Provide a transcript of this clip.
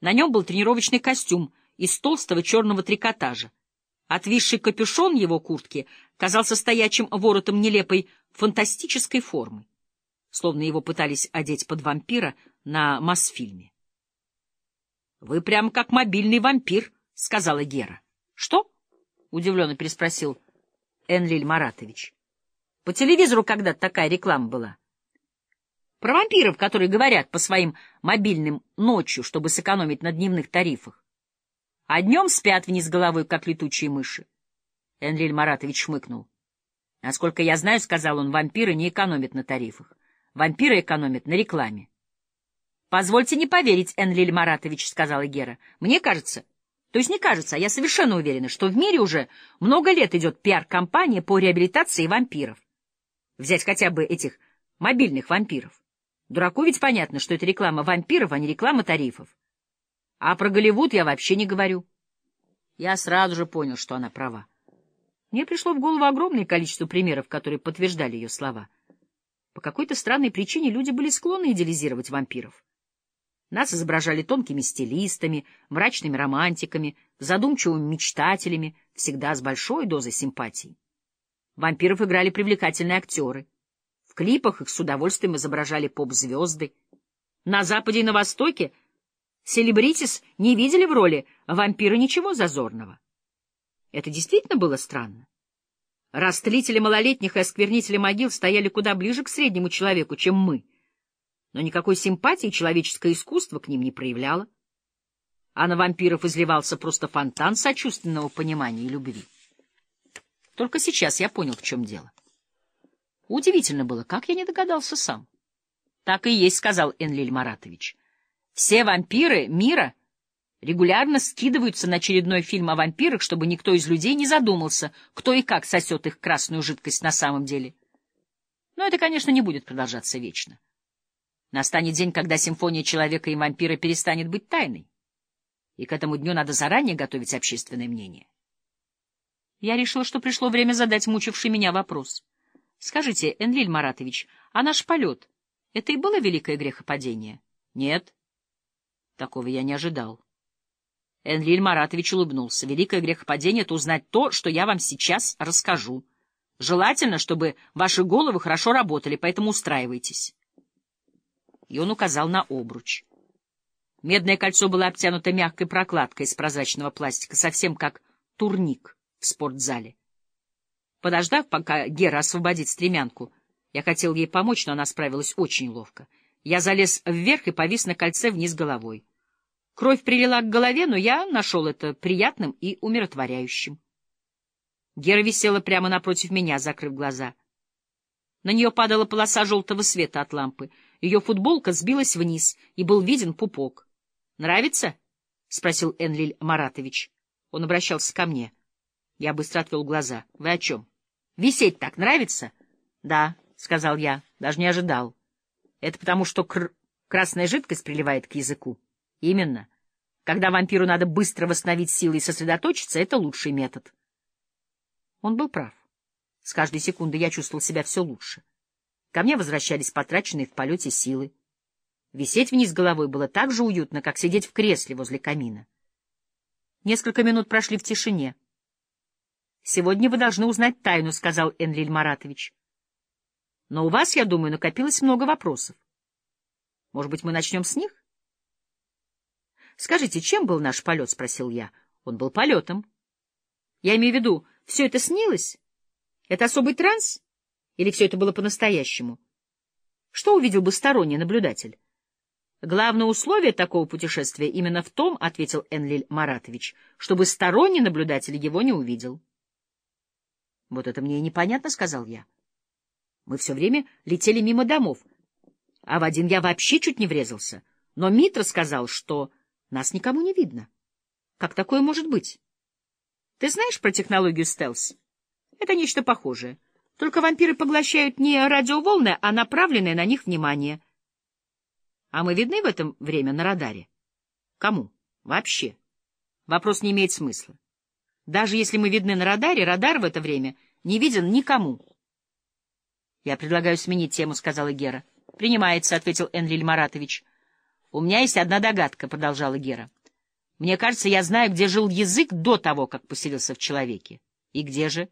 На нем был тренировочный костюм из толстого черного трикотажа. Отвисший капюшон его куртки казался стоячим воротом нелепой фантастической формы, словно его пытались одеть под вампира на Мосфильме. — Вы прямо как мобильный вампир, — сказала Гера. — Что? — удивленно переспросил Энлиль Маратович. — По телевизору когда-то такая реклама была. Про вампиров, которые говорят по своим мобильным ночью, чтобы сэкономить на дневных тарифах а днем спят вниз головой, как летучие мыши. Энлиль Маратович шмыкнул. — Насколько я знаю, — сказал он, — вампиры не экономят на тарифах. Вампиры экономят на рекламе. — Позвольте не поверить, Энлиль Маратович, — сказала Гера. — Мне кажется, то есть не кажется, а я совершенно уверена, что в мире уже много лет идет пиар-компания по реабилитации вампиров. Взять хотя бы этих мобильных вампиров. Дураку ведь понятно, что это реклама вампиров, а не реклама тарифов. А про Голливуд я вообще не говорю. Я сразу же понял, что она права. Мне пришло в голову огромное количество примеров, которые подтверждали ее слова. По какой-то странной причине люди были склонны идеализировать вампиров. Нас изображали тонкими стилистами, мрачными романтиками, задумчивыми мечтателями, всегда с большой дозой симпатии. Вампиров играли привлекательные актеры. Клипах их с удовольствием изображали поп-звезды. На Западе и на Востоке — Селебритис не видели в роли вампира ничего зазорного. Это действительно было странно. Растлители малолетних и осквернители могил стояли куда ближе к среднему человеку, чем мы, но никакой симпатии человеческое искусство к ним не проявляло. А на вампиров изливался просто фонтан сочувственного понимания и любви. Только сейчас я понял, в чем дело. Удивительно было, как я не догадался сам. — Так и есть, — сказал Энлиль Маратович. — все вампиры мира регулярно скидываются на очередной фильм о вампирах, чтобы никто из людей не задумался, кто и как сосет их красную жидкость на самом деле. Но это, конечно, не будет продолжаться вечно. Настанет день, когда симфония человека и вампира перестанет быть тайной. И к этому дню надо заранее готовить общественное мнение. Я решила, что пришло время задать мучивший меня вопрос. Скажите, Энлиль Маратович, а наш полет — это и было великое грехопадение? Нет. Такого я не ожидал. Энлиль Маратович улыбнулся. Великое грехопадение — это узнать то, что я вам сейчас расскажу. Желательно, чтобы ваши головы хорошо работали, поэтому устраивайтесь. И он указал на обруч. Медное кольцо было обтянуто мягкой прокладкой из прозрачного пластика, совсем как турник в спортзале. Подождав, пока Гера освободит стремянку, я хотел ей помочь, но она справилась очень ловко — я залез вверх и повис на кольце вниз головой. Кровь прилила к голове, но я нашел это приятным и умиротворяющим. Гера висела прямо напротив меня, закрыв глаза. На нее падала полоса желтого света от лампы. Ее футболка сбилась вниз, и был виден пупок. — Нравится? — спросил Энлиль Маратович. Он обращался ко мне. Я быстро отвел глаза. — Вы о чем? — Висеть так нравится? — Да, — сказал я, даже не ожидал. Это потому, что кр... красная жидкость приливает к языку? Именно. Когда вампиру надо быстро восстановить силы и сосредоточиться, это лучший метод. Он был прав. С каждой секунды я чувствовал себя все лучше. Ко мне возвращались потраченные в полете силы. Висеть вниз головой было так же уютно, как сидеть в кресле возле камина. Несколько минут прошли в тишине. — Сегодня вы должны узнать тайну, — сказал Энлиль Маратович. Но у вас, я думаю, накопилось много вопросов. Может быть, мы начнем с них? — Скажите, чем был наш полет? — спросил я. — Он был полетом. Я имею в виду, все это снилось? Это особый транс? Или все это было по-настоящему? Что увидел бы сторонний наблюдатель? Главное условие такого путешествия именно в том, — ответил Энлиль Маратович, — чтобы сторонний наблюдатель его не увидел. — Вот это мне и непонятно, — сказал я. — мы все время летели мимо домов, а в один я вообще чуть не врезался. Но Митра сказал, что нас никому не видно. Как такое может быть? Ты знаешь про технологию стелс? Это нечто похожее. Только вампиры поглощают не радиоволны, а направленное на них внимание. А мы видны в это время на радаре? Кому? Вообще. Вопрос не имеет смысла. Даже если мы видны на радаре, радар в это время не виден никому. — Я предлагаю сменить тему, — сказала Гера. — Принимается, — ответил Энлиль Маратович. У меня есть одна догадка, — продолжала Гера. Мне кажется, я знаю, где жил язык до того, как поселился в человеке. И где же?